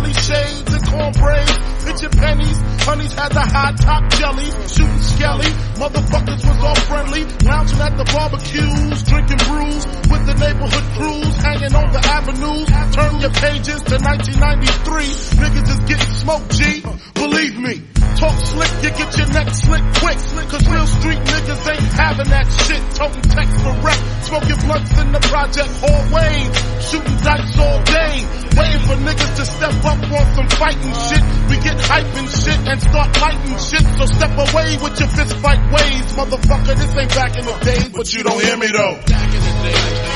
belly shades and cornbread, pitching pennies. Honeys had the hot top jelly, shooting skelly. Motherfuckers was all friendly, lounging at the barbecues, drinking brews with the neighborhood crews, hanging on the avenues. Turn your pages to 1993. Niggas is getting smoked, G. Believe me. Talk slick, you get your neck slick quick. Slick cause real street niggas ain't having that shit. Toting techs for rep, smoking blunts in the project hallways. Shooting dice all day. Waiting for niggas to step up on some fighting shit. We get hype and shit and start fighting shit. So step away with your fist fight ways. Motherfucker, this ain't back in the days, but you don't hear me though. Back in the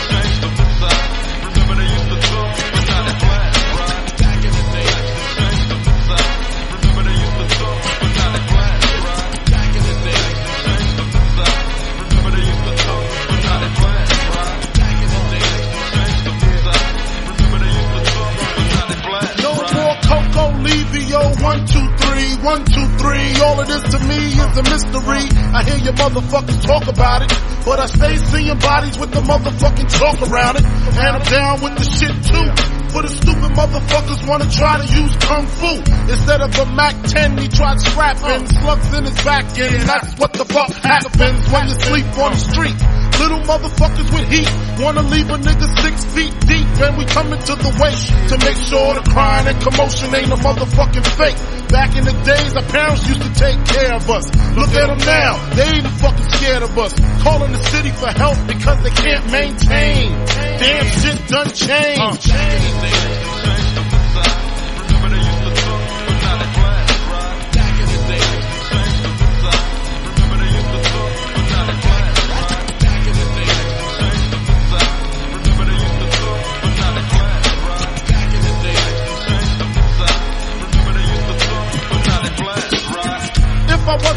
one, two, three. All of this to me is a mystery. I hear your motherfuckers talk about it, but I stay seeing bodies with the motherfucking talk around it. And I'm down with the shit too. For the stupid motherfuckers wanna try to use kung fu. Instead of a Mac 10, he tried scrapping slugs in his back end. That's what the fuck happens when you sleep on the street. Little motherfuckers with heat wanna leave a nigga six feet deep, and we coming to the waist to make sure the crying and commotion ain't a motherfucking fake. Back in the days, our parents used to take care of us. Look at them now, they ain't fucking scared of us. Calling the city for help because they can't maintain. Damn shit done changed. Uh,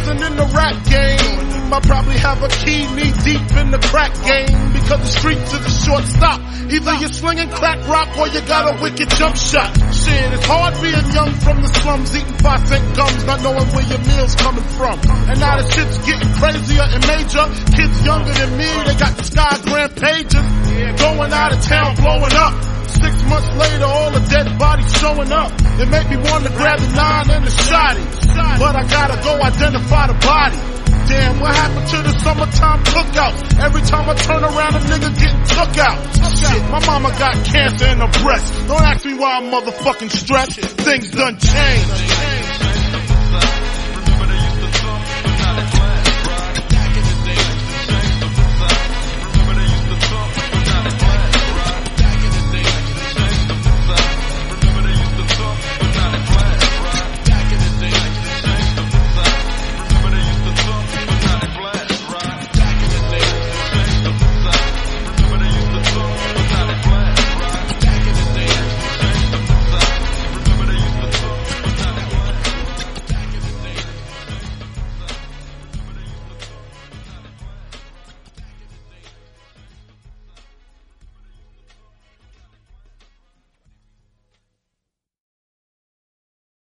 wasn't in the rap game, I'd probably have a key knee deep in the crack game because the streets is a short stop. Either you're slinging crack rock or you got a wicked jump shot. Shit, it's hard being young from the slums, eating five cent gums, not knowing where your meal's coming from. And now the shit's getting crazier and major. Kids younger than me, they got the sky grand pages. Going out of town, blowing up. Six months later, all the dead bodies showing up. It made me want to grab the nine and the. But I gotta go identify the body. Damn, what happened to the summertime cookout? Every time I turn around, a nigga getting took out. Shit, my mama got cancer in her breast. Don't ask me why I'm motherfucking stressed. Things done changed.